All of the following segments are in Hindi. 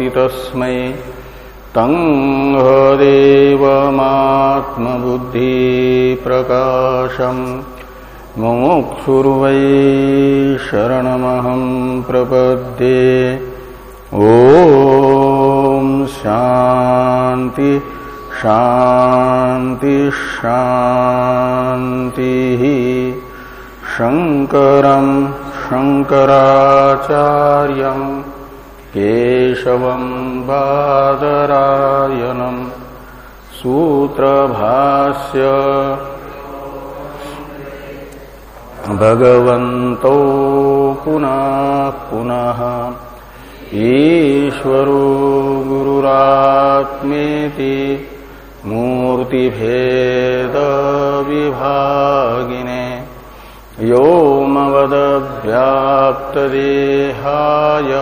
तस्मै तं हदेवमात्मबुद्धिप्रकाशम् मुमुक्षुर्वै शरणमहं प्रपद्ये। ॐ शान्ति शान्ति शान्तिः। शङ्करं शङ्कराचार्यम् केशवं बादरायणम् सूत्रभास्य भगवन्तौ पुनः पुनः ईश्वरो गुरुरात्मेति मूर्तिभेदविभागिने व्योमवदव्याप्तदेहाय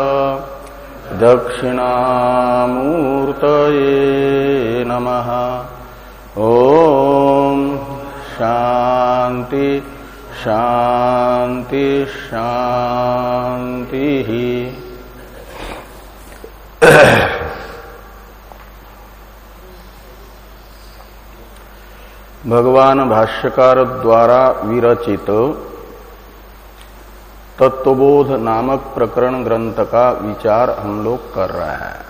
दक्षिणामूर्तये नमः। ॐ शान्ति शान्ति शान्तिः। भगवान भाष्यकार द्वारा विरचित तत्वबोध नामक प्रकरण ग्रंथ का विचार हम लोग कर रहे हैं।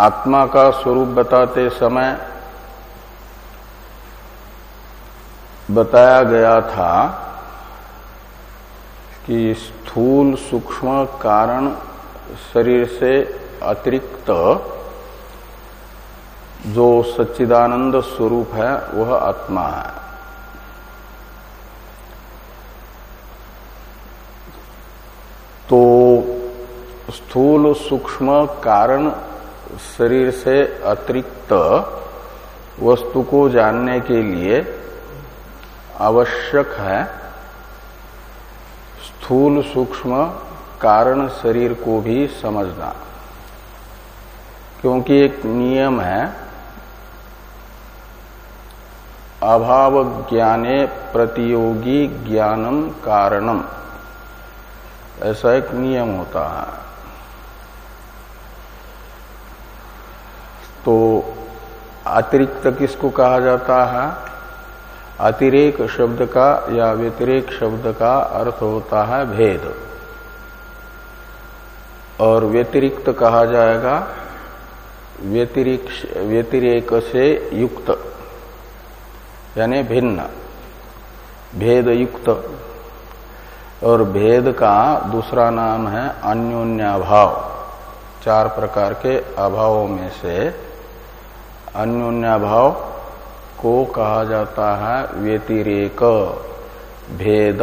आत्मा का स्वरूप बताते समय बताया गया था कि स्थूल सूक्ष्म कारण शरीर से अतिरिक्त जो सच्चिदानंद स्वरूप है, वह आत्मा है। तो स्थूल सूक्ष्म कारण शरीर से अतिरिक्त वस्तु को जानने के लिए आवश्यक है, स्थूल सूक्ष्म कारण शरीर को भी समझना। क्योंकि एक नियम है अभाव ज्ञाने प्रतियोगी ज्ञानम कारणम ऐसा एक नियम होता है। तो अतिरिक्त किसको कहा जाता है? अतिरेक शब्द का या व्यतिरेक शब्द का अर्थ होता है भेद। और व्यतिरिक्त कहा जाएगा व्यतिरिक व्यतिरेक से युक्त। यानी भिन्न भेद युक्त और भेद का दूसरा नाम है अन्योन्याभाव। चार प्रकार के अभावों में से अन्योन्याभाव को कहा जाता है व्यतिरेक, भेद,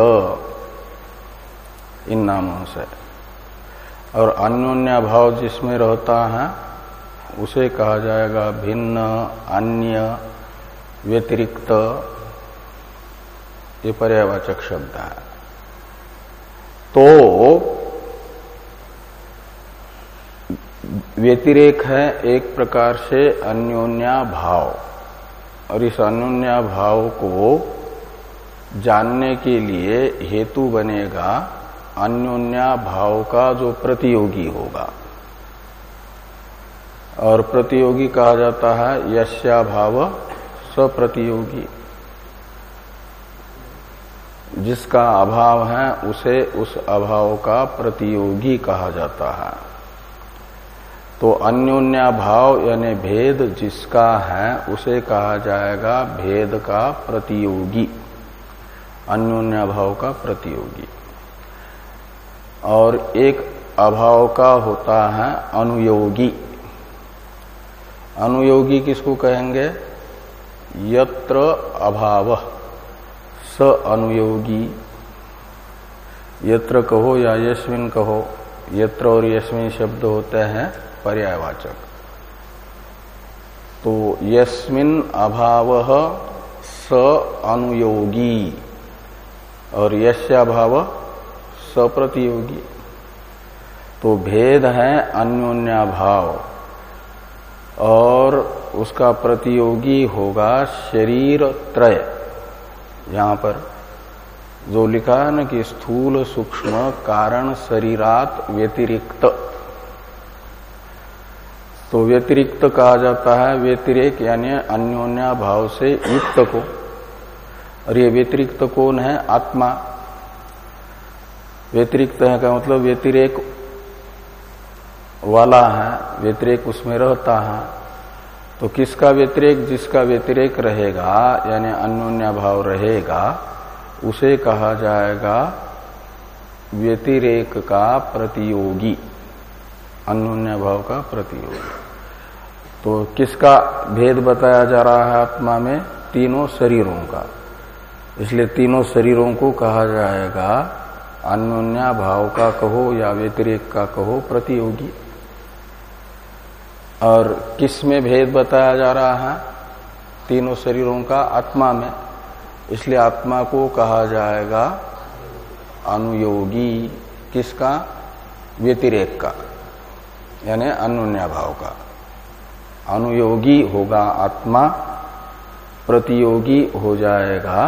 इन नामों से। और अन्योन्याभाव जिसमें रहता है, उसे कहा जाएगा भिन्न, अन्य व्यतिरिक्त ये पर्यावाचक शब्द है। तो व्यतिरेक है एक प्रकार से अन्योन्या भाव। और इस अन्योन्या भाव को जानने के लिए हेतु बनेगा अन्योन्या भाव का जो प्रतियोगी होगा। और प्रतियोगी कहा जाता है यश्या भाव सप्रतियोगी जिसका अभाव है, उसे उस अभाव का प्रतियोगी कहा जाता है। तो अन्योन्या भाव यानी भेद जिसका है, उसे कहा जाएगा भेद का प्रतियोगी। अन्योन्या भाव का प्रतियोगी। और एक अभाव का होता है अनुयोगी। अनुयोगी किसको कहेंगे? यत्र अभाव। स अनुयोगी। यत्र कहो या यस्मिन कहो, यत्र और यशविन शब्द होते हैं पर्यायवाचक। तो यस्मिन अभाव स अनुयोगी और यश्याभाव सप्रतियोगी। तो भेद है अन्योन्याभाव। और उसका प्रतियोगी होगा शरीर त्रय। यहाँ पर जो लिखा है ना कि स्थूल सूक्ष्म कारण शरीरात व्यतिरिक्त। तो व्यतिरिक्त कहा जाता है, व्यतिरेक यानी अन्योन्या भाव से युक्त को। और ये व्यतिरिक्त कौन है? आत्मा। व्यतिरिक्त है का मतलब व्यतिरेक वाला है, व्यतिरेक उसमें रहता है। तो किसका व्यतिरेक, जिसका व्यतिरेक रहेगा, यानी अन्योन्या भाव रहेगा, उसे कहा जाएगा व्यतिरेक का प्रतियोगी। अन्योन्य भाव का प्रतियोगी। तो किसका भेद बताया जा रहा है आत्मा में? तीनों शरीरों का। इसलिए तीनों शरीरों को कहा जाएगा अन्योन्या भाव का कहो या व्यतिरेक का कहो प्रतियोगी। और किसमें भेद बताया जा रहा है? तीनों शरीरों का आत्मा में। इसलिए आत्मा को कहा जाएगा अनुयोगी, किसका? व्यतिरेक का, यानी अनुन्या भाव का। अनुयोगी होगा आत्मा, प्रतियोगी हो जाएगा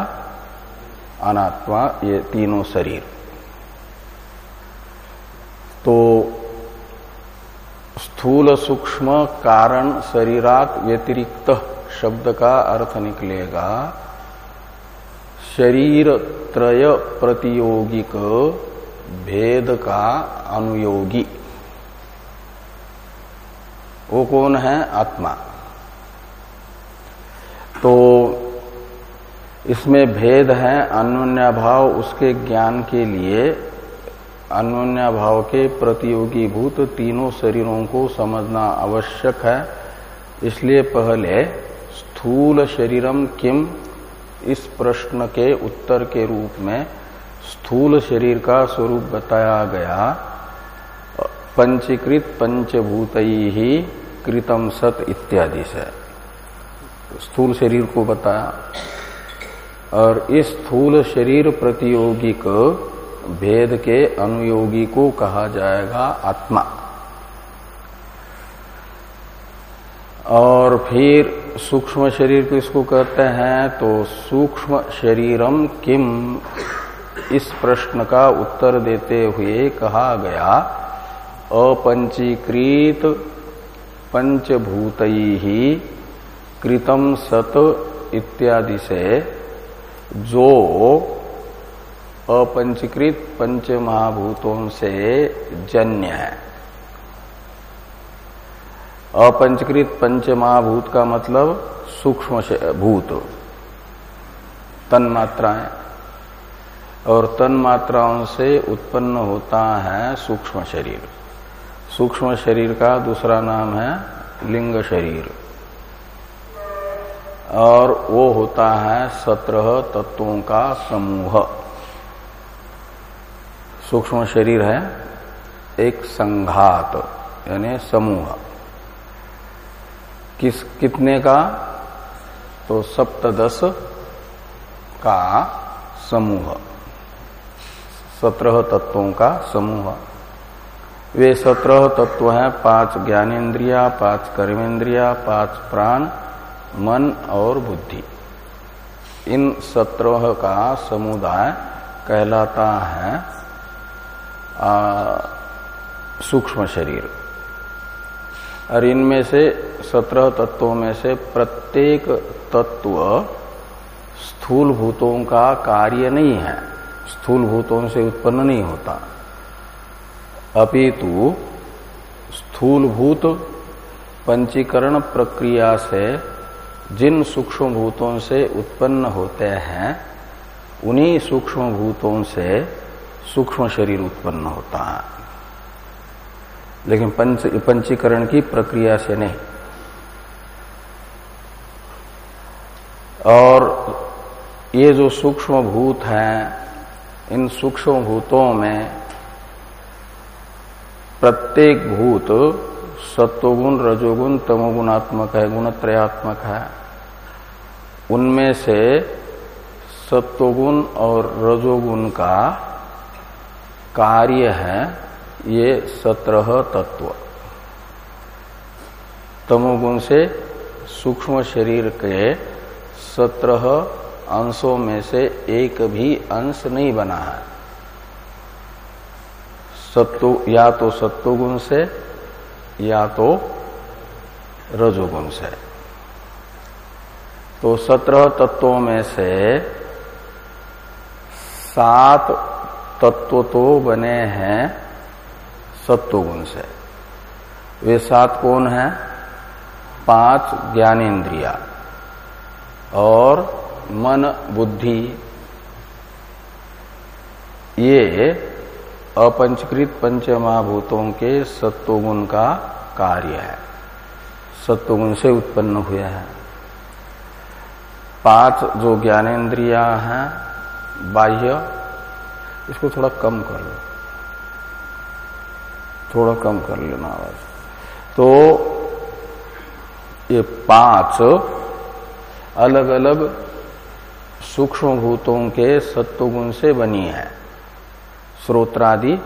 अनात्मा, ये तीनों शरीर। तो स्थूल सूक्ष्म कारण शरीरात व्यतिरिक्त शब्द का अर्थ निकलेगा। शरीर त्रय प्रतियोगिक भेद का अनुयोगी। वो कौन है? आत्मा। तो इसमें भेद है अन्योन्या भाव उसके ज्ञान के लिए। अन्योन्या भाव के प्रतियोगी भूत तीनों शरीरों को समझना आवश्यक है। इसलिए पहले स्थूल शरीरम किम? इस प्रश्न के उत्तर के रूप में स्थूल शरीर का स्वरूप बताया गया। पंचीकृत पंचभूत ही कृतम सत इत्यादि से। स्थूल शरीर को बताया। और इस स्थूल शरीर प्रतियोगिक भेद के अनुयोगी को कहा जाएगा आत्मा। और फिर सूक्ष्म शरीर किसको कहते हैं तो सूक्ष्म शरीरम किम? इस प्रश्न का उत्तर देते हुए कहा गया, अपंचीकृत पंचभूत ही कृतम सत इत्यादि से, जो अपंचीकृत पंच महाभूतों से जन्य है। अपंचकृत पंचमहाभूत का मतलब सूक्ष्म भूत। तन मात्राएँ और तन मात्राओं से उत्पन्न होता है सूक्ष्म शरीर। सूक्ष्म शरीर का दूसरा नाम है लिंग शरीर। और वो होता है सत्रह तत्वों का समूह। सूक्ष्म शरीर है, एक संघात, यानी समूह। किस, कितने का? तो सप्तदश का समूह। सत्रह तत्वों का समूह। वे सत्रह तत्व हैं, पाँच ज्ञानेन्द्रिया, पाँच कर्मेंद्रिया पाँच प्राण, मन और बुद्धि। इन सत्रह का समुदाय कहलाता है सूक्ष्म शरीर। और इनमें से सत्रह तत्वों में से प्रत्येक तत्व स्थूल भूतों का कार्य नहीं है। स्थूल भूतों से उत्पन्न नहीं होता। अपितु स्थूल भूत पंचीकरण प्रक्रिया से जिन सूक्ष्म भूतों से उत्पन्न होते हैं, उन्हीं सूक्ष्म भूतों से सूक्ष्म शरीर उत्पन्न होता है। लेकिन पंच, पंचीकरण की प्रक्रिया से नहीं। और ये जो सूक्ष्म भूत हैं, इन सूक्ष्म भूतों में प्रत्येक भूत सत्वगुण, रजोगुण, तमोगुणात्मक है, गुणत्रयात्मक है। उनमें से सत्वगुण और रजोगुण का कार्य है ये सत्रह तत्व। तमोगुण से सूक्ष्म शरीर के सत्रह अंशों में से एक भी अंश नहीं बना है। सत्व या तो सत्वगुण से, या तो रजोगुण से। तो सत्रह तत्वों में से सात तत्व तो बने हैं सत्वगुण से। वे सात कौन है? पाँच ज्ञानेन्द्रिया और मन बुद्धि। ये अपंचकृत पंचमहाभूतों के सत्वगुण का कार्य है। सत्वगुण से उत्पन्न हुए हैं। पाँच जो ज्ञानेन्द्रिया हैं, बाह्य इसको थोड़ा कम कर लो। थोड़ा कम कर लेना आवाज़। तो ये पाँच अलग अलग सूक्ष्म भूतों के सत्वगुण से बनी है। श्रोत्रादि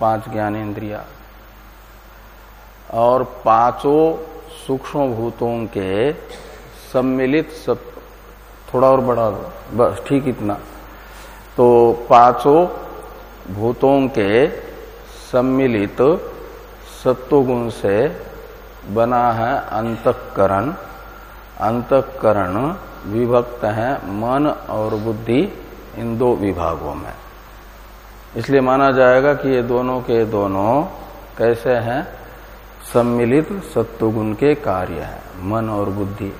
पाँच ज्ञानेन्द्रिया। और पाँचों सूक्ष्म भूतों के सम्मिलित सत्व। थोड़ा और बढ़ा दो। बस, ठीक इतना। तो पाँचों भूतों के सम्मिलित सत्वगुण से बना है अंतकरण। अंतकरण विभक्त है मन और बुद्धि इन दो विभागों में। इसलिए माना जाएगा कि ये दोनों के दोनों कैसे हैं? सम्मिलित सत्वगुण के कार्य है, मन और बुद्धि।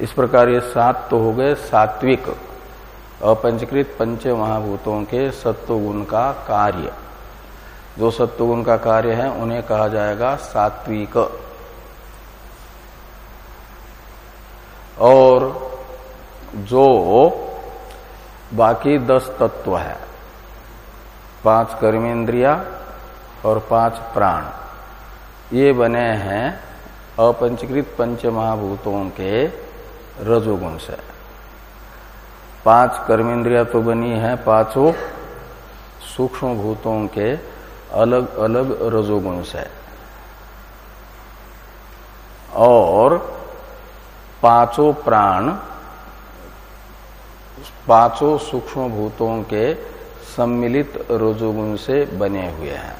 इस प्रकार ये सात तो हो गए सात्विक। अपंचकृत पंच महाभूतों के सत्वगुण का कार्य। जो सत्वगुण का कार्य है, उन्हें कहा जाएगा सात्विक। और जो बाकी दस तत्व है, पाँच कर्मेंद्रिया और पाँच प्राण, ये बने हैं अपंचकृत पंच महाभूतों के रजोगुण से। पाँच कर्मेंद्रिया तो बनी है, पाँचों सूक्ष्म भूतों के अलग अलग रजोगुण से। और पाँचों प्राण, पाँचों सूक्ष्म भूतों के सम्मिलित रजोगुण से बने हुए हैं।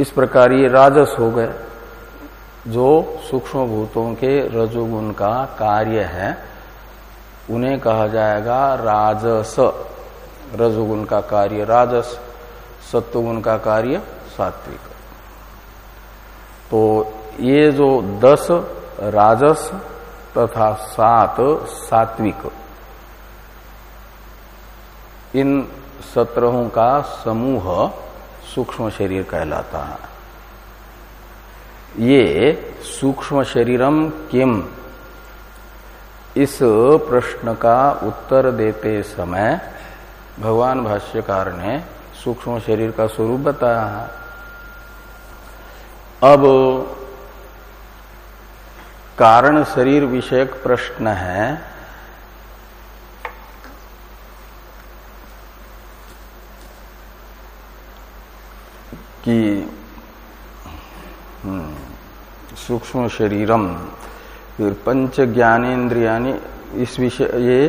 इस प्रकार ये राजस हो गए, जो सूक्ष्म भूतों के रजोगुण का कार्य है। उन्हें कहा जाएगा राजस। रजोगुण का कार्य राजस, सत्वगुण का कार्य सात्विक। तो ये जो दस राजस तथा सात सात्विक, इन सत्रहों का समूह सूक्ष्म शरीर कहलाता है। ये सूक्ष्म शरीरम किम? इस प्रश्न का उत्तर देते समय भगवान भाष्यकार ने सूक्ष्म शरीर का स्वरूप बताया। अब कारण शरीर विषयक प्रश्न है। कि हम्म, सूक्ष्म शरीरम फिर पंच ज्ञानेन्द्रियानी इस विषय ये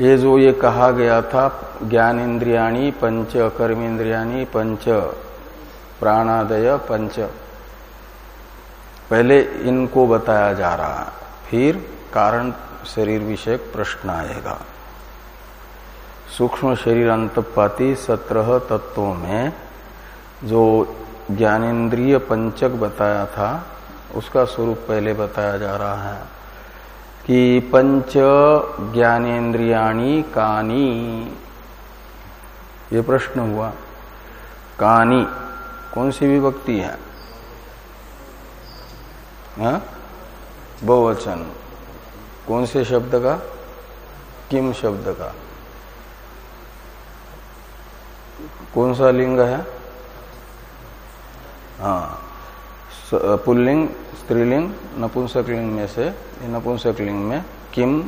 ये जो ये कहा गया था ज्ञान इंद्रियाणी पंच कर्मेंद्रियाणी पंच प्राणादय, पंच। पहले इनको बताया जा रहा फिर कारण शरीर विषय प्रश्न आएगा। सूक्ष्म शरीर अंतपाती सत्रह तत्वों में जो ज्ञानेन्द्रिय पंचक बताया था उसका स्वरूप पहले बताया जा रहा है कि पंच ज्ञानेन्द्रियाणी कानी। ये प्रश्न हुआ, कानी, कौन सी विभक्ति है? हाँ? बहुवचन। कौन से शब्द का? किम शब्द का? कौन सा लिंग है? हाँ। पुल्लिंग, स्त्रीलिंग, नपुंसकलिंग में से नपुंसकलिंग में किम,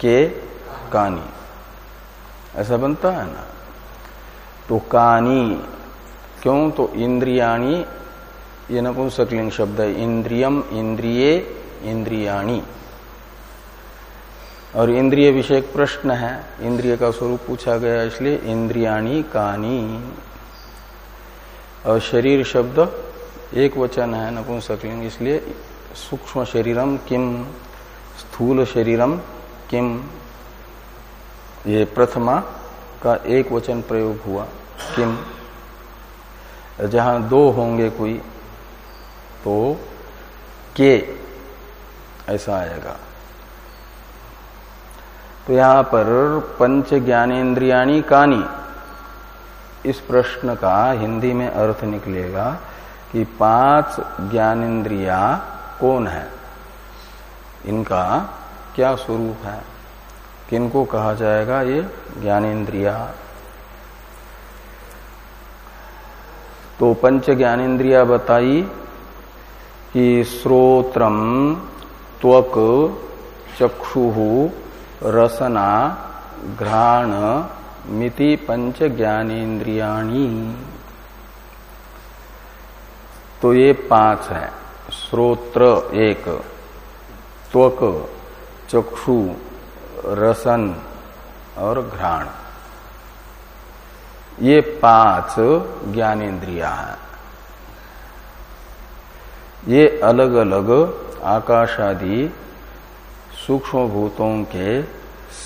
के, कानी। ऐसा बनता है ना? तो कानी, क्यों? तो इंद्रियाणी, ये नपुंसकलिंग शब्द है, इंद्रियम, इंद्रिय, इंद्रियाणी। और इंद्रिय विषय प्रश्न है, इंद्रिय का स्वरूप पूछा गया, इसलिए इंद्रियाणी, कानी। और शरीर शब्द एक वचन है नपुंसकलिंग इसलिए सूक्ष्म शरीरम किम, स्थूल शरीरम किम। ये प्रथमा का एक वचन प्रयोग हुआ, किम। जहाँ दो होंगे कोई तो के, ऐसा आएगा। तो यहाँ पर पंच ज्ञानेन्द्रियाणी कानी, इस प्रश्न का हिंदी में अर्थ निकलेगा कि पाँच ज्ञानेन्द्रिया कौन है? इनका क्या स्वरूप है? किनको कहा जाएगा ये ज्ञानेन्द्रिया? तो पंच ज्ञानेन्द्रिया बताई कि श्रोत्रम त्वक, चक्षु, रसना, घ्राण, मिति पंच ज्ञानेन्द्रियाणी। तो ये पाँच है। श्रोत्र एक, त्वक, चक्षु, रसन और घ्राण। ये पाँच ज्ञानेन्द्रिया हैं। ये अलग अलग आकाश आदि सूक्ष्म भूतों के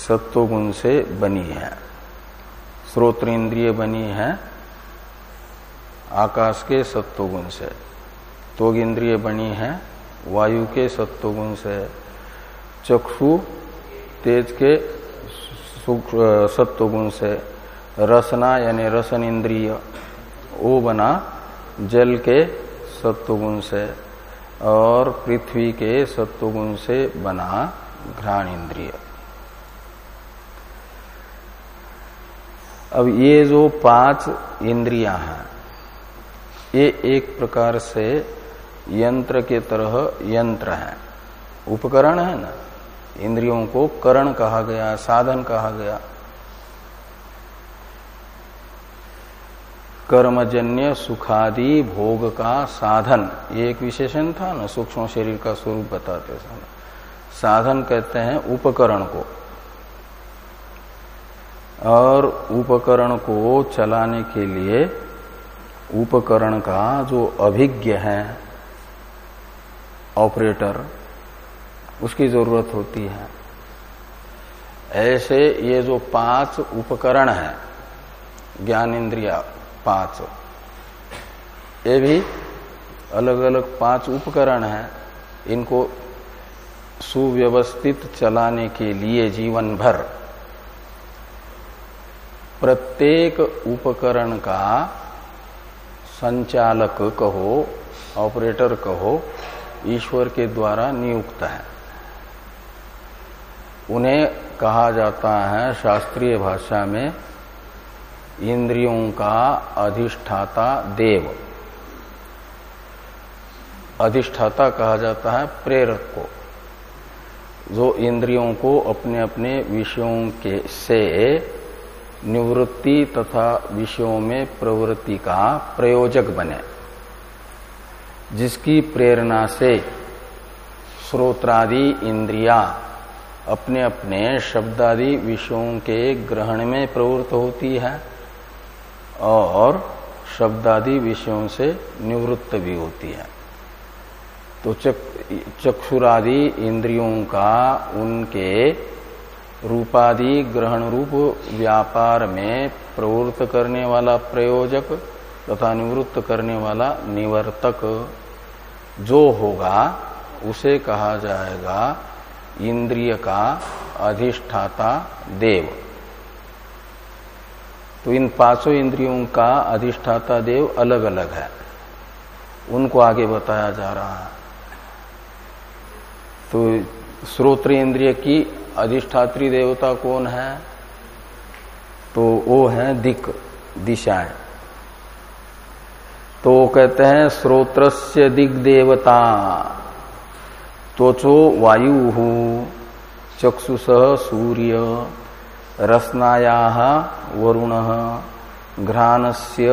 सत्वगुण से बनी है। श्रोत्र इंद्रिय बनी है आकाश के सत्वगुण से। तो इंद्रिय बनी है, वायु के सत्वगुण से। चक्षु तेज के सत्वगुण से। रसना यानी रसन इंद्रिय वो बना जल के सत्वगुण से और पृथ्वी के सत्वगुण से बना घ्राण इंद्रिय अब ये जो पाँच इंद्रियाँ हैं ये एक प्रकार से यंत्र के तरह यंत्र है। उपकरण है ना? इंद्रियों को करण कहा गया, साधन कहा गया। कर्मजन्य सुखादि भोग का साधन, ये एक विशेषण था ना? सूक्ष्म शरीर का स्वरूप बताते समय साधन कहते हैं उपकरण को। और उपकरण को चलाने के लिए उपकरण का जो अभिज्ञ है, ऑपरेटर, उसकी ज़रूरत होती है। ऐसे ये जो पाँच उपकरण है ज्ञान इंद्रिया पाँच, ये भी अलग अलग पाँच उपकरण है। इनको सुव्यवस्थित चलाने के लिए जीवन भर प्रत्येक उपकरण का संचालक कहो, ऑपरेटर कहो, ईश्वर के द्वारा नियुक्त है। उन्हें कहा जाता है शास्त्रीय भाषा में, इंद्रियों का अधिष्ठाता देव। अधिष्ठाता कहा जाता है प्रेरक को, जो इंद्रियों को अपने अपने विषयों के से निवृत्ति तथा विषयों में प्रवृत्ति का प्रयोजक बने। जिसकी प्रेरणा से श्रोत्रादि इंद्रिया अपने अपने शब्दादि विषयों के ग्रहण में प्रवृत्त होती है और शब्दादि विषयों से निवृत्त भी होती है। तो चक, चक्षुरादि इंद्रियों का उनके रूपादि ग्रहण रूप व्यापार में प्रवृत्त करने वाला प्रयोजक तथा निवृत्त करने वाला निवर्तक जो होगा, उसे कहा जाएगा इंद्रिय का अधिष्ठाता देव। तो इन पाँचों इंद्रियों का अधिष्ठाता देव अलग अलग है। उनको आगे बताया जा रहा है। तो श्रोत्र इंद्रिय की अधिष्ठात्री देवता कौन है? तो वो है दिक, दिशाएँ। तो कहते हैं, स्रोत्रस्य दिग देवता त्वचो वायु, चक्षुष सूर्य, रसनाया वरुण, घ्राणस्य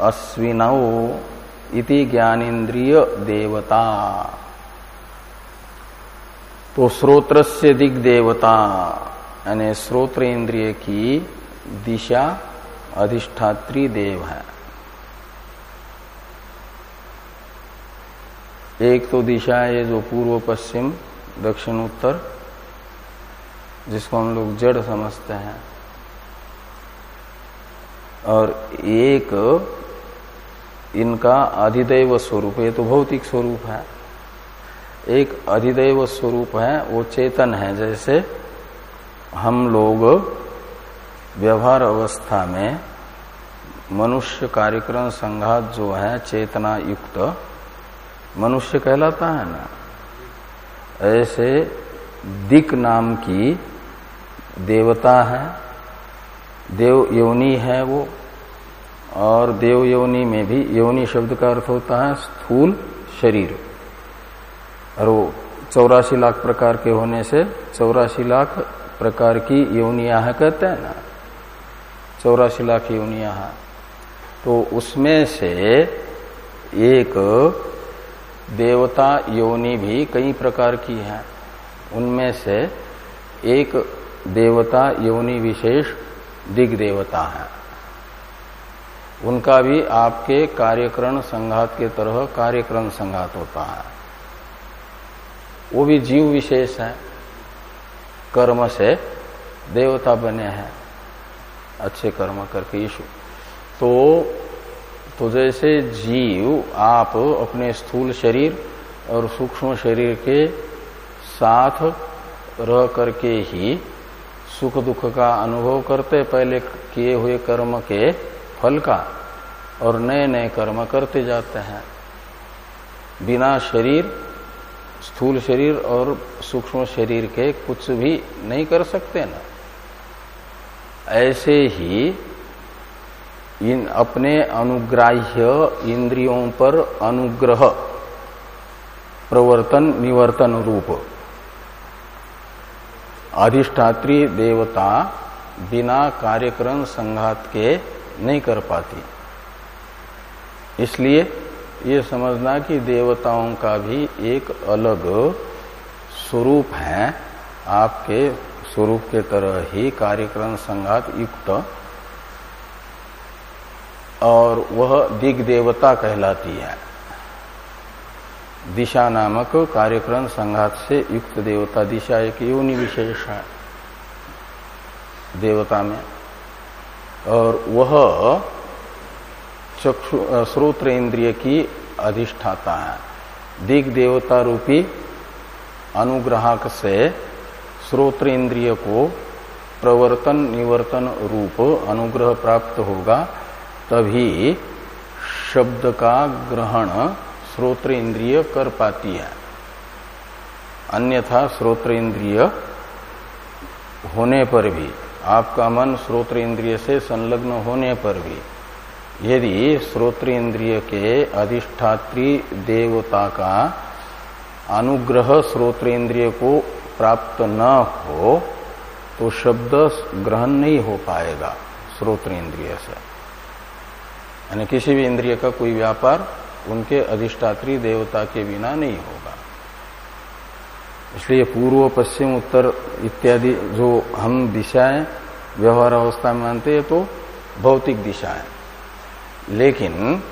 अश्विनौ इति ज्ञानेन्द्रिय देवता तो स्रोत्र से दिग देवता यानी स्रोत्र इंद्रिय की दिशा अधिष्ठात्री देव है। एक तो दिशा है जो पूर्व, पश्चिम, दक्षिण, उत्तर, जिसको हम लोग जड़ समझते हैं। और एक इनका अधिदैव स्वरूप, ये तो भौतिक स्वरूप है। एक अधिदैव स्वरूप है, वो चेतन है। जैसे हम लोग व्यवहार अवस्था में मनुष्य कार्यक्रम संघात जो है, चेतना युक्त, मनुष्य कहलाता है ना? ऐसे दिक नाम की देवता है, देव योनि है वो, और देव योनि में भी योनि शब्द का अर्थ होता है स्थूल शरीर। और वो चौरासी लाख प्रकार के होने से चौरासी लाख प्रकार की योनिया है कहते हैं ना। चौरासी लाख योनिया है। तो उसमें से एक देवता योनि भी कई प्रकार की है। उनमें से एक देवता योनि विशेष दिग देवता है। उनका भी आपके कार्यकरण संघात के तरह कार्यक्रम संघात होता है। वो भी जीव विशेष है। कर्म से देवता बने हैं। अच्छे कर्म करके ईशु तो तो जैसे जीव, आप अपने स्थूल शरीर और सूक्ष्म शरीर के साथ रह करके ही सुख दुख का अनुभव करते, पहले किए हुए कर्म के फल का और नए नए कर्म करते जाते हैं। बिना शरीर स्थूल शरीर और सूक्ष्म शरीर के कुछ भी नहीं कर सकते ना। ऐसे ही इन अपने अनुग्राह्य इंद्रियों पर अनुग्रह, प्रवर्तन निवर्तन रूप। अधिष्ठात्री देवता बिना कार्यक्रम संघात के नहीं कर पाती। इसलिए ये समझना कि देवताओं का भी एक अलग स्वरूप है। आपके स्वरूप के तरह ही कार्यक्रम संघात युक्त। और वह दिग देवता कहलाती है। दिशा नामक कार्यक्रम संघात से युक्त देवता दिशा एक योनि विशेष है। देवता में। और वह चक्षु श्रोत्र इंद्रिय की अधिष्ठाता है। दिग देवता रूपी अनुग्राहक से श्रोत्र इंद्रिय को प्रवर्तन निवर्तन रूप अनुग्रह प्राप्त होगा, तभी शब्द का ग्रहण श्रोत्र इंद्रिय कर पाती है। अन्यथा श्रोत्र इंद्रिय होने पर भी, आपका मन श्रोत्र इंद्रिय से संलग्न होने पर भी यदि श्रोत्र इंद्रिय के अधिष्ठात्री देवता का अनुग्रह श्रोत्र इंद्रिय को प्राप्त न हो तो शब्द ग्रहण नहीं हो पाएगा श्रोत्र इंद्रिय से यानी किसी भी इंद्रिय का कोई व्यापार उनके अधिष्ठात्री देवता के बिना नहीं होगा। इसलिए पूर्व, पश्चिम, उत्तर इत्यादि जो हम दिशाएँ, व्यवहार अवस्था में मानते हैं तो भौतिक दिशा है लेकिन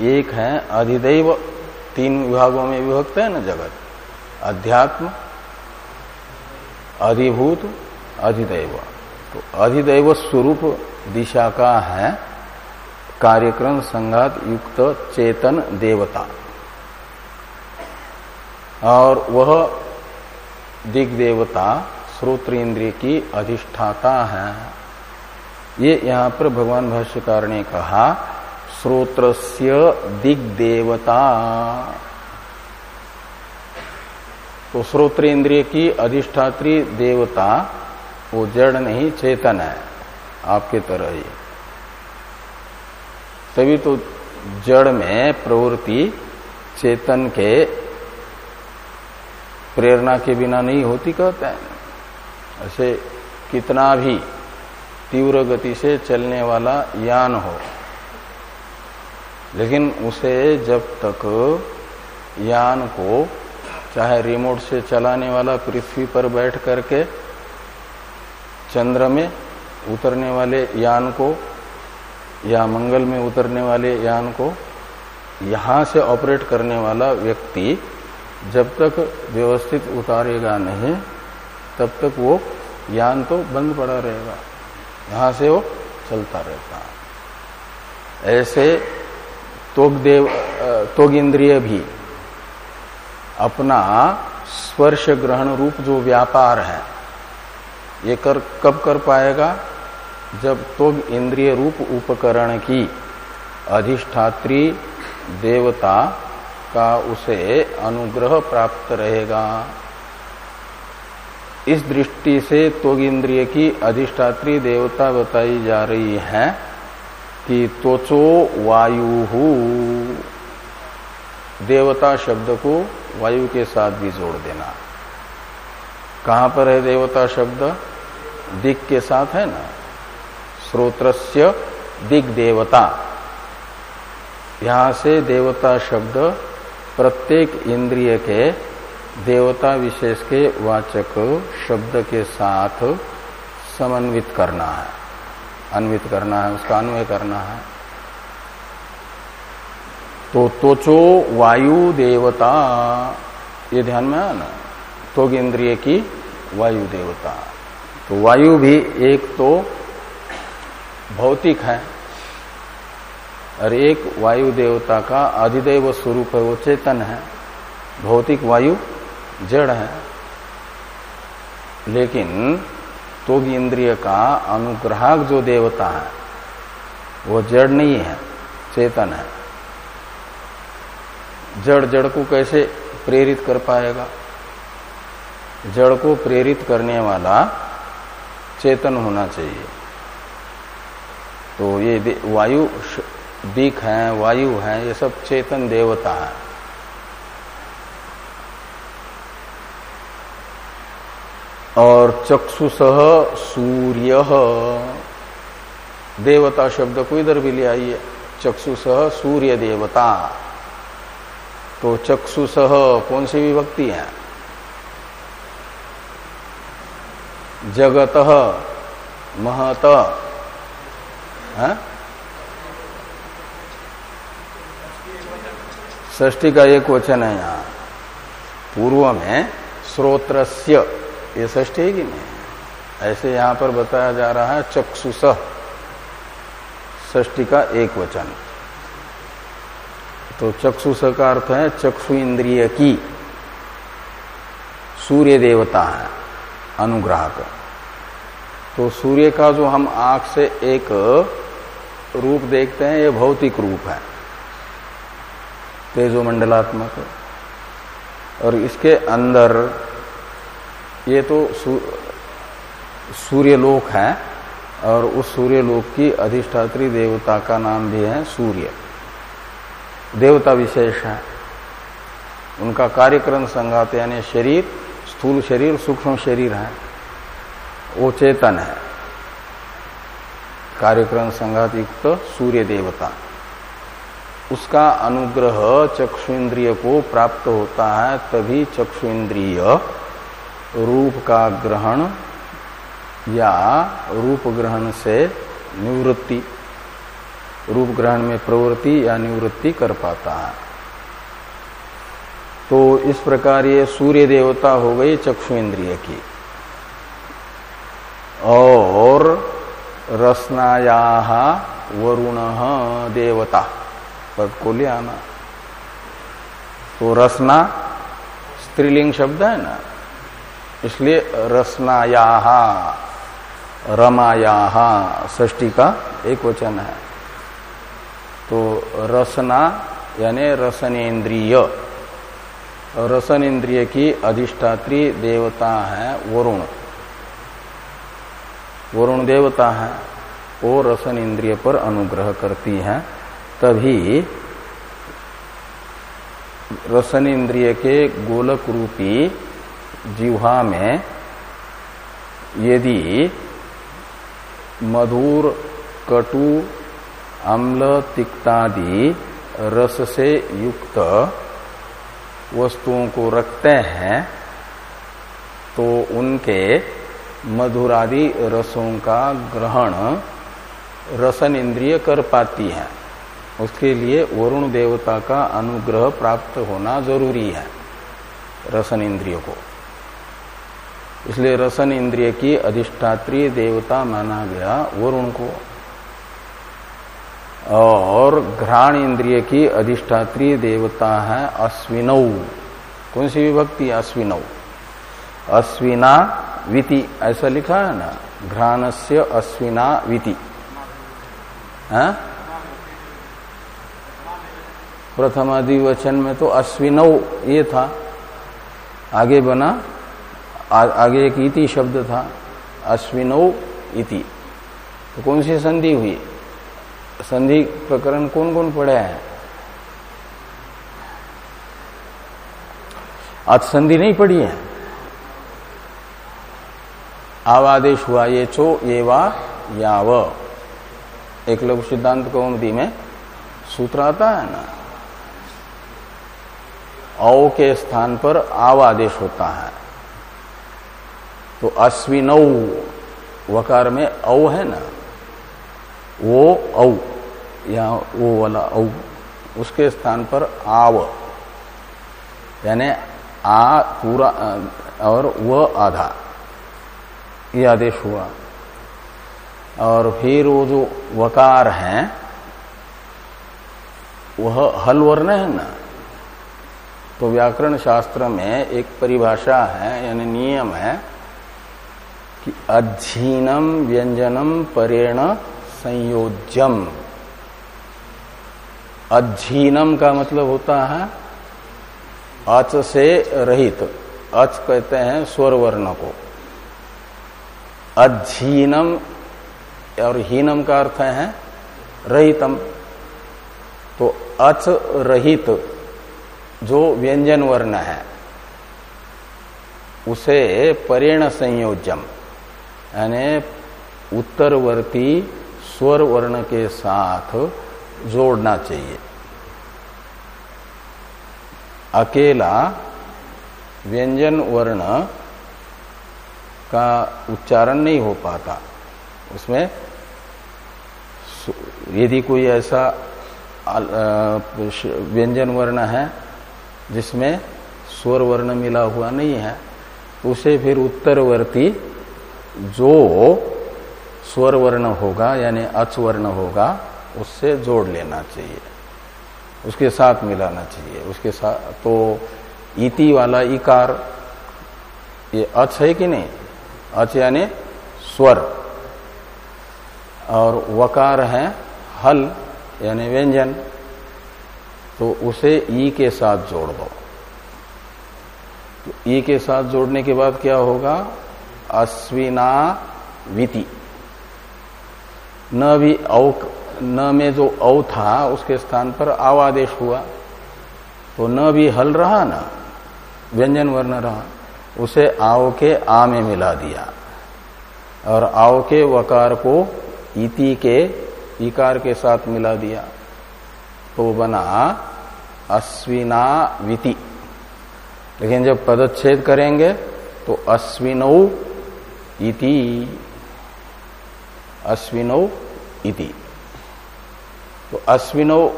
एक है अधिदैव तीन विभागों में विभक्त है ना जगत। अध्यात्म अधिभूत अधिदैव तो अधिदैव स्वरूप दिशा का है कार्यक्रम संघात युक्त चेतन देवता। और वह दिग्देवता श्रोत्र इंद्रिय की अधिष्ठाता है। ये यहाँ पर भगवान भाष्यकार ने कहा, श्रोत्रस्य दिग्देवता। तो श्रोत्र इंद्रिय की अधिष्ठात्री देवता, वो जड़ नहीं, चेतन है, आपके तरह ही। तभी तो जड़ में प्रवृत्ति चेतन के प्रेरणा के बिना नहीं होती, कहते हैं। ऐसे कितना भी तीव्र गति से चलने वाला यान हो। लेकिन उसे जब तक यान को चाहे रिमोट से चलाने वाला पृथ्वी पर बैठ करके चंद्र में उतरने वाले यान को या मंगल में उतरने वाले यान को यहाँ से ऑपरेट करने वाला व्यक्ति जब तक व्यवस्थित उतारेगा नहीं, तब तक वो यान तो बंद पड़ा रहेगा। यहाँ से वो चलता रहता है। ऐसे तोग देव तोग इंद्रिय भी अपना स्पर्श ग्रहण रूप जो व्यापार है, ये कर, कब कर पाएगा? जब तोग इंद्रिय रूप उपकरण की अधिष्ठात्री देवता का उसे अनुग्रह प्राप्त रहेगा। इस दृष्टि से तोग इंद्रिय की अधिष्ठात्री देवता बताई जा रही है कि त्वचो वायु। देवता शब्द को वायु के साथ भी जोड़ देना। कहाँ पर है देवता शब्द? दिक के साथ है ना? श्रोत्रस्य दिग देवता। यहाँ से देवता शब्द प्रत्येक इंद्रिय के देवता विशेष के वाचक शब्द के साथ समन्वित करना है। अन्वित करना है, उसका अन्वय करना है। तो तोचो वायु देवता, ये ध्यान में है ना? तो इंद्रिय की वायु देवता। तो वायु भी एक तो भौतिक है, और एक वायु देवता का अधिदेव स्वरूप है, वो चेतन है। भौतिक वायु जड़ है। लेकिन तो भी इंद्रिय का अनुग्राहक जो देवता है, वो जड़ नहीं है, चेतन है। जड़ जड़ को कैसे प्रेरित कर पाएगा? जड़ को प्रेरित करने वाला चेतन होना चाहिए। तो ये वायु दिख है, वायु है, ये सब चेतन देवता है। और चक्षुष सूर्य। देवता शब्द को इधर भी ले आइए। चक्षुष सूर्य देवता तो चक्षुष कौन सी विभक्ति है? जगत, महत ष्टी का एक वचन है यहाँ। पूर्व में श्रोत्रस्य ये ष्टी है कि नहीं? ऐसे यहाँ पर बताया जा रहा है चक्षुष। ष्टी का एक वचन। तो चक्षुष का अर्थ है चक्षु इंद्रिय की। सूर्य देवता है, अनुग्राहक। तो सूर्य का जो हम आँख से एक रूप देखते हैं, ये भौतिक रूप है। तेजो मंडलात्मक और इसके अंदर ये तो सूर्यलोक है, और उस सूर्यलोक की अधिष्ठात्री देवता का नाम भी है सूर्य। देवता विशेष है। उनका कार्यक्रम संघात यानी शरीर, स्थूल शरीर सूक्ष्म शरीर है। वो चेतन है। कार्यक्रम संघात युक्त सूर्य देवता। उसका अनुग्रह चक्षु इंद्रिय को प्राप्त होता है, तभी चक्षु इंद्रिय रूप का ग्रहण या रूप ग्रहण से निवृत्ति। रूप ग्रहण में प्रवृत्ति या निवृत्ति कर पाता है। तो इस प्रकार ये सूर्य देवता हो गई चक्षु इंद्रिय की। और रसनाया वरुण देवता पद को ले आना। तो रसना स्त्रीलिंग शब्द है ना? इसलिए रसनाया, रमाया ष्टी का एक वचन है। तो रसना यानी रसनेन्द्रिय। रसन इंद्रिय की अधिष्ठात्री देवता है वरुण। वरुण देवता है, वो रसन इंद्रिय पर अनुग्रह करती है। तभी रसन इंद्रिय के गोलक रूपी जिह्वा में यदि मधुर, कटु, अम्ल, तिक्तादि रस से युक्त वस्तुओं को रखते हैं तो उनके मधुरादि रसों का ग्रहण रसन इंद्रिय कर पाती है। उसके लिए वरुण देवता का अनुग्रह प्राप्त होना ज़रूरी है रसन इंद्रिय को। इसलिए रसन इंद्रिय की अधिष्ठात्री देवता माना गया वरुण को। और घ्राण इंद्रिय की अधिष्ठात्री देवता है अश्विनौ। कौन सी विभक्ति? अश्विनौ। अश्विना विति, ऐसा लिखा है ना? घ्राण से अश्विना विति। है? प्रथमादिवचन में तो अश्विनौ ये था। आगे बना। आ, आगे एक इति शब्द था अश्विनो इति। तो कौन सी संधि हुई? संधि प्रकरण कौन कौन पढ़े हैं? आज संधि नहीं पढ़ी है। आवादेश हुआ ये चो ये वा या व। एक लघु सिद्धांत कौमदी में सूत्र आता है ना? औ के स्थान पर आवादेश होता है। तो अश्विनौ वकार में औ है ना? वो औ, या वो वाला औ, उसके स्थान पर आव, यानी आ, पूरा, और व आधा, ये आदेश हुआ। और फिर वो जो वकार है, वह हल वर्ण है ना? तो व्याकरण शास्त्र में एक परिभाषा है, यानी नियम है कि अधीनम व्यंजनम परेण संयोज्यम। अधीनम का मतलब होता है अच से रहित। अच कहते हैं स्वर वर्ण को। अधीनम और हीनम का अर्थ है रहितम। तो अच रहित जो व्यंजन वर्ण है, उसे परेण संयोजम यानी उत्तरवर्ती स्वर वर्ण के साथ जोड़ना चाहिए। अकेला व्यंजन वर्ण का उच्चारण नहीं हो पाता। उसमें यदि कोई ऐसा व्यंजन वर्ण है जिसमें स्वर वर्ण मिला हुआ नहीं है तो उसे फिर उत्तरवर्ती जो स्वर वर्ण होगा, यानी अच वर्ण होगा, उससे जोड़ लेना चाहिए। उसके साथ मिलाना चाहिए। उसके साथ तो इति वाला इकार, ये अच है कि नहीं? अच यानी स्वर। और वकार है हल, यानी व्यंजन। तो उसे ई के साथ जोड़ दो। तो ई के साथ जोड़ने के बाद क्या होगा? अश्विना विति। न भी औ न में जो औ था, उसके स्थान पर आव आदेश हुआ। तो न भी हल रहा ना, व्यंजन वर्ण रहा, उसे आओ के आ में मिला दिया। और आओ के वकार को इति के, इकार के साथ मिला दिया। तो बना अश्विना विति। लेकिन जब पदच्छेद करेंगे तो अश्विनौ इति। अश्विनौ इति। तो अश्विनौ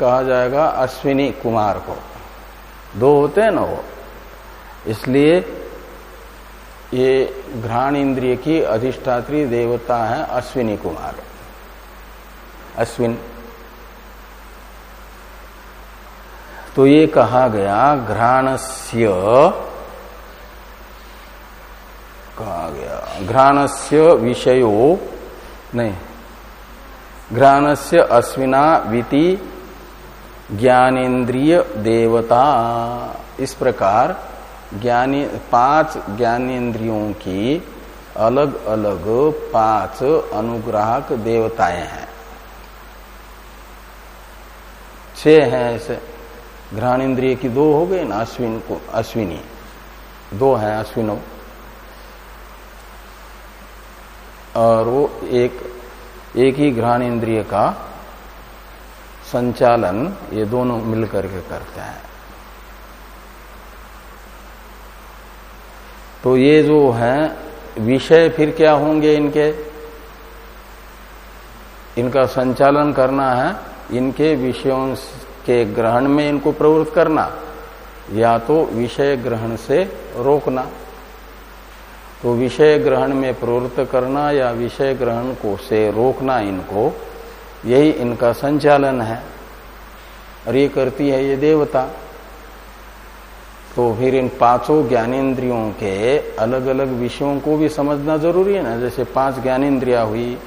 कहा जाएगा अश्विनी कुमार को। दो होते हैं ना वो। इसलिए ये घ्राण इंद्रिय की अधिष्ठात्री देवता है अश्विनी कुमार। अश्विन तो ये कहा गया, घ्राणस्य कहा गया। घ्राणस्य विषयो, नहीं, घ्राणस्य अश्विना विति ज्ञानेन्द्रिय देवता। इस प्रकार ज्ञानी, पाँच ज्ञानेन्द्रियों की अलग अलग पाँच अनुग्राहक देवताएँ हैं। छह हैं ऐसे। घ्राण इंद्रिय की दो हो गए ना, अश्विन को, अश्विनी। दो हैं, अश्विनो। और वो एक एक ही घ्राण इंद्रिय का संचालन ये दोनों मिलकर के करते हैं। तो ये जो है, विषय फिर क्या होंगे इनके? इनका संचालन करना है, इनके विषयों के ग्रहण में इनको प्रवृत्त करना, या तो विषय ग्रहण से रोकना। तो विषय ग्रहण में प्रवृत्त करना या विषय ग्रहण को से रोकना इनको, यही इनका संचालन है। और ये करती है ये देवता। तो फिर इन पाँचों ज्ञानेन्द्रियों के अलग अलग विषयों को भी समझना ज़रूरी है ना। जैसे पाँच ज्ञानेन्द्रिया हुई,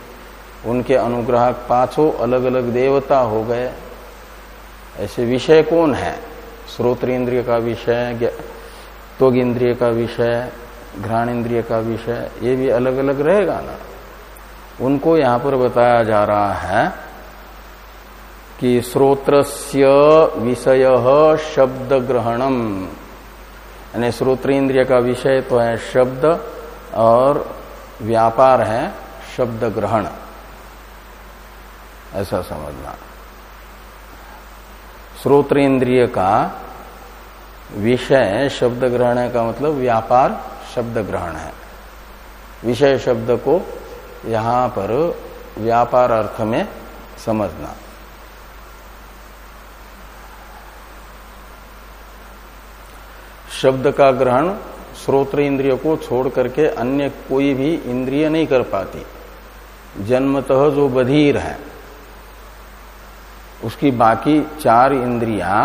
उनके अनुग्राहक पाँचों अलग अलग देवता हो गए। ऐसे विषय कौन है? श्रोत्र इंद्रिय का विषय त्वग इंद्रिय का विषय घ्राण इंद्रिय का विषय, ये भी अलग अलग रहेगा ना। उनको यहाँ पर बताया जा रहा है कि श्रोत्रस्य विषय शब्द ग्रहणम यानी स्रोत्र इंद्रिय का विषय तो है शब्द और व्यापार है शब्द ग्रहण ऐसा समझना। श्रोत्र इंद्रिय का विषय शब्द ग्रहण का मतलब व्यापार शब्द ग्रहण है। विषय शब्द को यहाँ पर व्यापार अर्थ में समझना। शब्द का ग्रहण श्रोत्र इंद्रिय को छोड़ करके अन्य कोई भी इंद्रिय नहीं कर पाती। जन्मतः जो बधिर है, उसकी बाकी चार इंद्रियाँ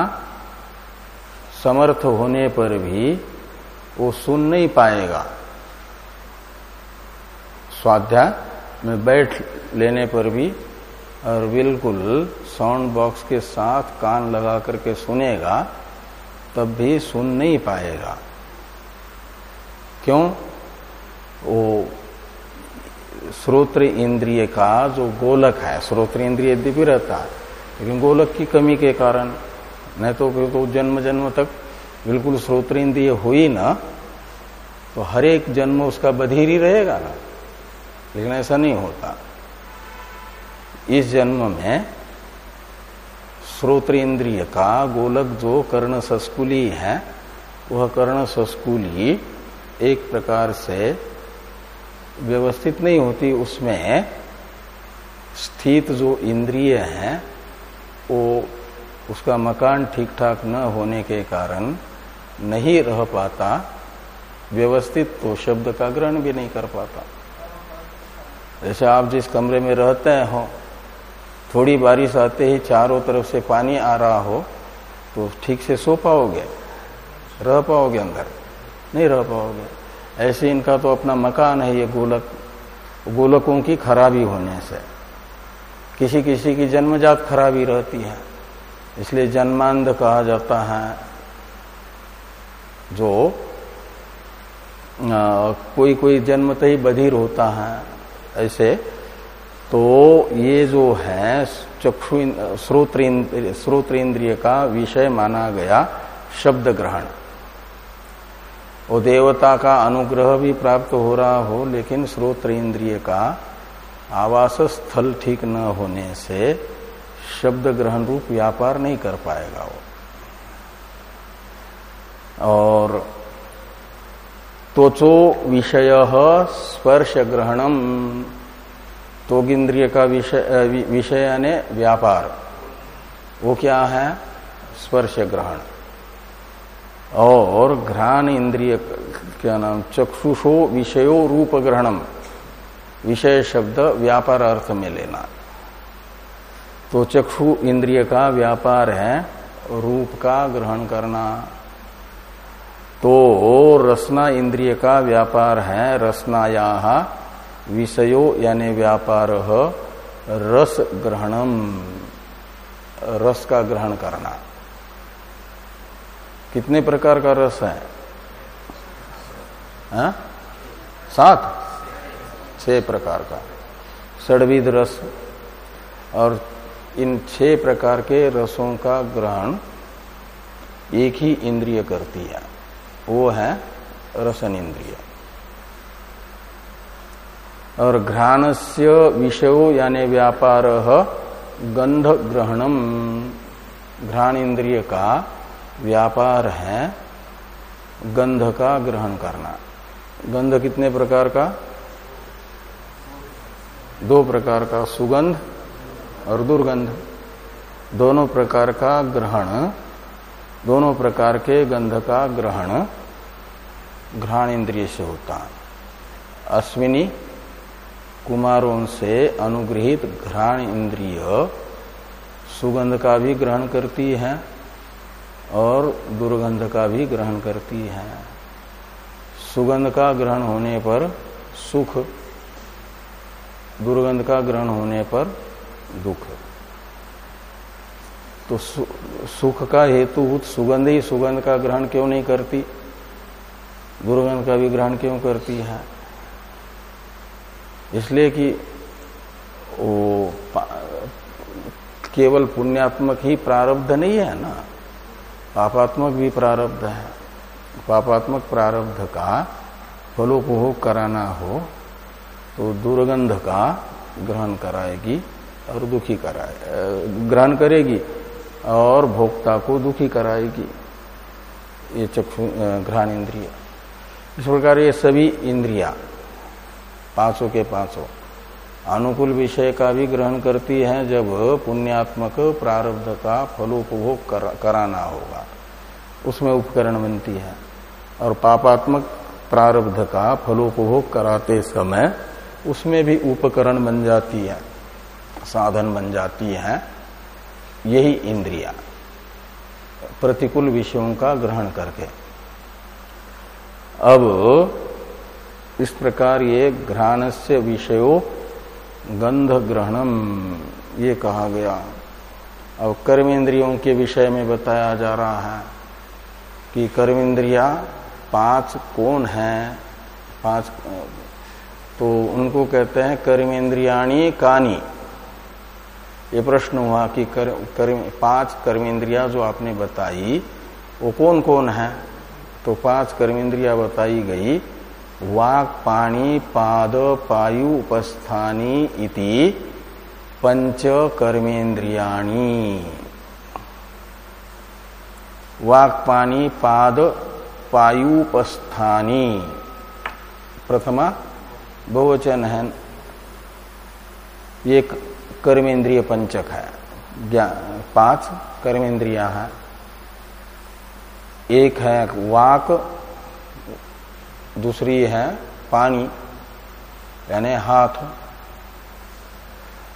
समर्थ होने पर भी वो सुन नहीं पाएगा। स्वाध्याय में बैठ लेने पर भी और बिल्कुल साउंड बॉक्स के साथ कान लगा करके सुनेगा, तब भी सुन नहीं पाएगा। क्यों? वो श्रोत्र इंद्रिय का जो गोलक है, श्रोत्र इंद्रिय यद्यपि रहता है, लेकिन गोलक की कमी के कारण, नहीं तो फिर तो जन्म जन्म तक बिल्कुल श्रोत्र इंद्रिय हुई ना तो हर एक जन्म उसका बधिर ही रहेगा ना। लेकिन ऐसा नहीं होता। इस जन्म में श्रोत्र इंद्रिय का गोलक जो कर्ण सस्कुली है, वह कर्ण सस्कुली एक प्रकार से व्यवस्थित नहीं होती। उसमें स्थित जो इंद्रिय है, वो उसका मकान ठीक ठाक न होने के कारण नहीं रह पाता, व्यवस्थित तो शब्द का ग्रहण भी नहीं कर पाता। जैसे आप जिस कमरे में रहते हो, थोड़ी बारिश आते ही चारों तरफ़ से पानी आ रहा हो तो ठीक से सो पाओगे, रह पाओगे अंदर, नहीं रह पाओगे। ऐसे इनका तो अपना मकान है, ये गोलक, गोलकों की खराबी होने से। किसी किसी की जन्मजात खराबी रहती है, इसलिए जन्मांध कहा जाता है जो आ, कोई कोई जन्मत ही बधिर होता है ऐसे। तो ये जो है चक्षु श्रोत्र इंद्रिय का विषय माना गया शब्द ग्रहण। वो देवता का अनुग्रह भी प्राप्त हो रहा हो लेकिन श्रोत्र इंद्रिय का आवास स्थल ठीक न होने से शब्द ग्रहण रूप व्यापार नहीं कर पाएगा वो। और त्वचो विषय स्पर्श ग्रहणम तोगिंद्रिय का विषय विषय यानी व्यापार। वो क्या है? स्पर्श ग्रहण और घ्राण इंद्रिय, क्या नाम? चक्षुषो विषयो रूप ग्रहणम विषय शब्द व्यापार अर्थ में लेना। तो चक्षु इंद्रिय का व्यापार है, रूप का ग्रहण करना। तो रसना इंद्रिय का व्यापार है, रसनाया विषयो यानी व्यापार रस ग्रहणम रस का ग्रहण करना। कितने प्रकार का रस है? हा? सात? छह प्रकार का। षडविध रस और इन छह प्रकार के रसों का ग्रहण एक ही इंद्रिय करती है। वो है रसन इंद्रिय और घ्राण से विषयो यानी व्यापार गंध ग्रहणम घ्राण इंद्रिय का व्यापार है गंध का ग्रहण करना। गंध कितने प्रकार का? दो प्रकार का, सुगंध और दुर्गंध। दोनों प्रकार का ग्रहण दोनों प्रकार के गंध का ग्रहण घ्राण इंद्रिय से होता है। अश्विनी कुमारों से अनुग्रहित घ्राण इंद्रिय सुगंध का भी ग्रहण करती है और दुर्गंध का भी ग्रहण करती है। सुगंध का ग्रहण होने पर सुख, दुर्गंध का ग्रहण होने पर दुख। तो सु, सुख का हेतु सुगंध ही सुगंध का ग्रहण क्यों नहीं करती? दुर्गंध का भी ग्रहण क्यों करती है? इसलिए कि वो केवल पुण्यात्मक ही प्रारब्ध नहीं है ना? पापात्मक भी प्रारब्ध है। पापात्मक प्रारब्ध का फलोपभोग कराना हो तो दुर्गंध का ग्रहण कराएगी और दुखी कराए ग्रहण करेगी। और भोक्ता को दुखी कराएगी। ये चक्षु घ्राण इंद्रिय। इस प्रकार ये सभी इंद्रिया पाँचों के पाँचों अनुकूल विषय का भी ग्रहण करती है जब पुण्यात्मक प्रारब्ध का फलोपभोग कर, कराना होगा। उसमें उपकरण बनती है और पापात्मक प्रारब्ध का फलोपभोग कराते समय उसमें भी उपकरण बन जाती है साधन बन जाती है। यही इंद्रिया, प्रतिकूल विषयों का ग्रहण करके। अब इस प्रकार ये घ्राण से विषयो गंध ग्रहणम ये कहा गया। अब कर्मेंद्रियों के विषय में बताया जा रहा है कि कर्मेंद्रिया पाँच कौन है, पाँच तो उनको कहते हैं कर्मेंद्रियाणी कानी। ये प्रश्न हुआ कि कर, कर, पाँच कर्मेंद्रिया जो आपने बताई वो कौन कौन है? तो पाँच कर्मेंद्रिया बताई गई वाक पाणी पाद पायु उपस्थानी इति पंच कर्मेन्द्रियाणी वाक पाणी पाद पायुपस्थानी प्रथमा बहुवचन है। ये कर्मेंद्रिय पंचक है। पाँच कर्मेंद्रिया है। एक है वाक, दूसरी है पानी, यानी हाथ,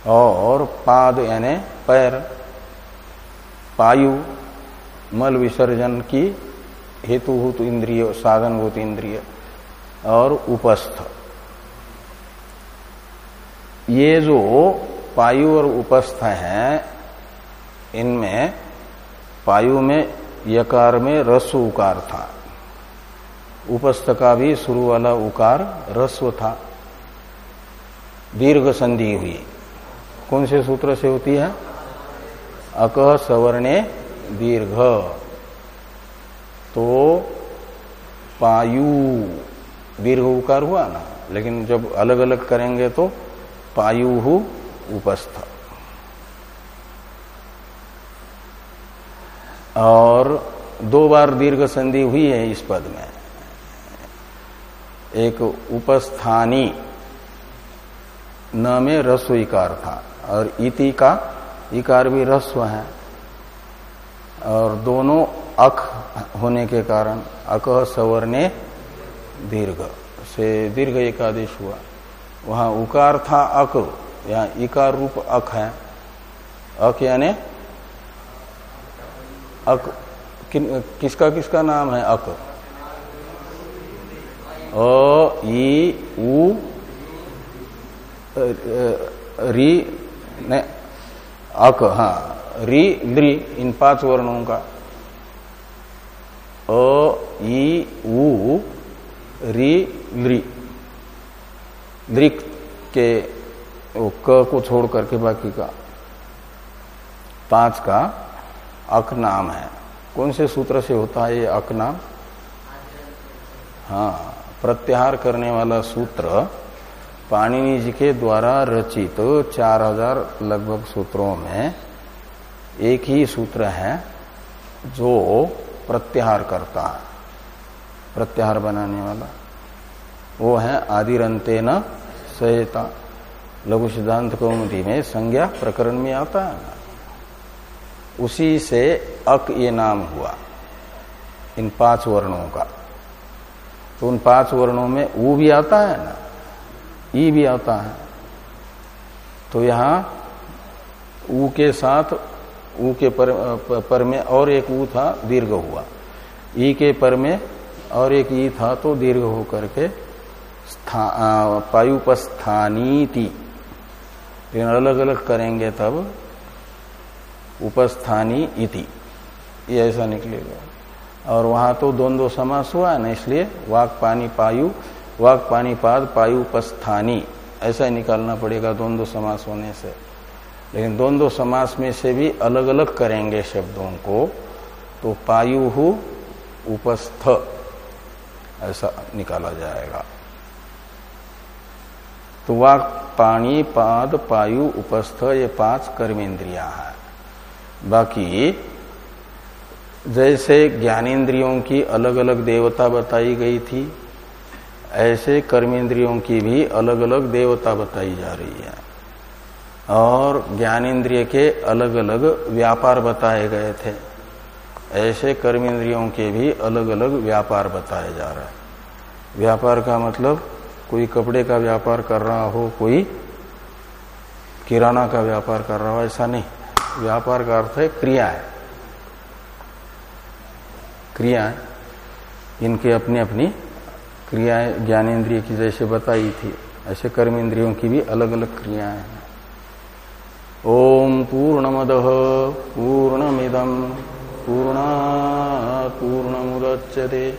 और पाद यानी पैर, पायु, मल विसर्जन की हेतुभूत इंद्रिय, साधनभूत इंद्रिय, और उपस्थ। ये जो पायु और उपस्थ है, इनमें पायु में यकार में रस उकार था। उपस्थ का भी शुरू वाला उकार रस्व था। दीर्घ संधि हुई। कौन से सूत्र से होती है? अकह सवर्णे दीर्घ। तो पायु, दीर्घ उकार हुआ ना? लेकिन जब अलग अलग करेंगे तो पायु उपस्थ। और दो बार दीर्घ संधि हुई है इस पद में। एक उपस्थानी, न में रस्व इकार था, और इति का इकार भी रस्व है। और दोनों अख होने के कारण अक सवरने दीर्घ से दीर्घ एकादेश हुआ। वहाँ उकार था अक या इकार रूप अक है। अक यानी अक कि, किसका किसका नाम है अक अ ई उ री ने अक हाँ री द्री इन पाँच वर्णों का। अ ई उ री द्री दृक के वो क को छोड़ करके बाकी का पाँच का अक नाम है। कौन से सूत्र से होता है ये अक नाम? हाँ प्रत्याहार करने वाला सूत्र पाणिनि जी के द्वारा रचित तो चार हज़ार लगभग सूत्रों में एक ही सूत्र है जो प्रत्याहार करता है। प्रत्याहार बनाने वाला। वो है आदिरंते न सहेता। लघु सिद्धांत कौमुदी में संज्ञा प्रकरण में आता है। ना उसी से अक ये नाम हुआ इन पाँच वर्णों का। तो उन पाँच वर्णों में ऊ भी आता है ना ई भी आता है। तो यहाँ ऊ के साथ ऊ के पर, पर में और एक ऊ था दीर्घ हुआ। ई के पर में और एक ई था तो दीर्घ होकर के पायुपस्थानीति। लेकिन अलग अलग करेंगे तब उपस्थानी इति। ये ऐसा निकलेगा। और वहाँ तो द्वंद्व समास हुआ है ना, इसलिए वाक पानी पायु, वाक पानी पाद पायु उपस्थानी। ऐसा ही निकालना पड़ेगा द्वंद्व समास होने से। लेकिन द्वंद्व समास में से भी अलग अलग करेंगे शब्दों को तो पायु उपस्थ, ऐसा निकाला जाएगा। तो वाक पानी पाद पायु उपस्थ ये पाँच कर्मेंद्रिया है। बाकी जैसे ज्ञानेन्द्रियों की अलग अलग देवता बताई गई थी, ऐसे कर्मेंद्रियों की भी अलग अलग देवता बताई जा रही है। और ज्ञानेन्द्रिय के अलग अलग व्यापार बताए गए थे, ऐसे कर्मेंद्रियों के भी अलग अलग व्यापार बताए जा रहे हैं। व्यापार का मतलब कोई कपड़े का व्यापार कर रहा हो, कोई किराना का व्यापार कर रहा हो, ऐसा नहीं। व्यापार का अर्थ है क्रिया है। क्रिया इनके अपनी अपनी क्रियाएँ ज्ञानेन्द्रिय की जैसे बताई थी, ऐसे कर्म इंद्रियों की भी अलग अलग क्रियाएँ हैं। ओम पूर्णमद पूर्णमिदम पूर्णा पूर्णमुदच्यते।